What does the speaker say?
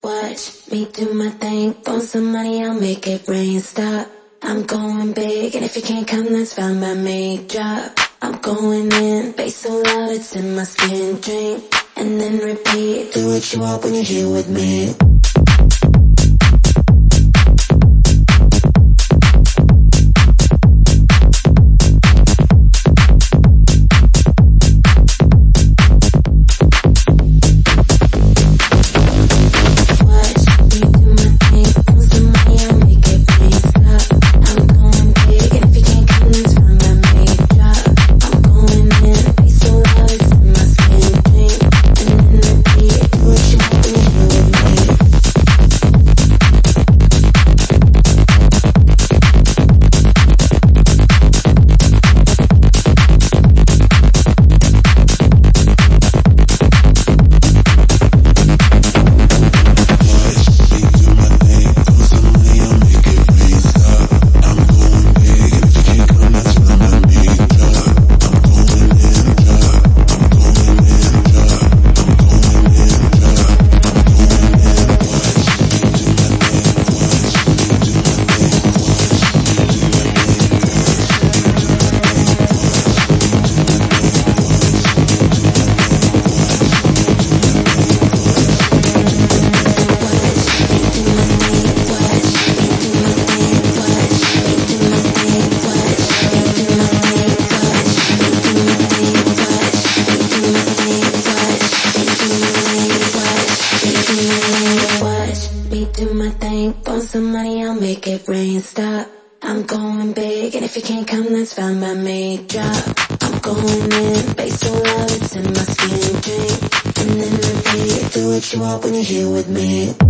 Watch me do my thing, throw some money, I'll make it rain. Stop, I'm going big, and if you can't come, that's fine by me. Drop, I'm going in, bass so loud it's in my skin. Drink, and then repeat, do what you want when you're here with me. Make it rain. Stop, I'm going big, and if you can't come, that's fine by me. Drop, I'm going in, bass so loud, it's in my skin. Drink, and then repeat, do what you want when you're here with me.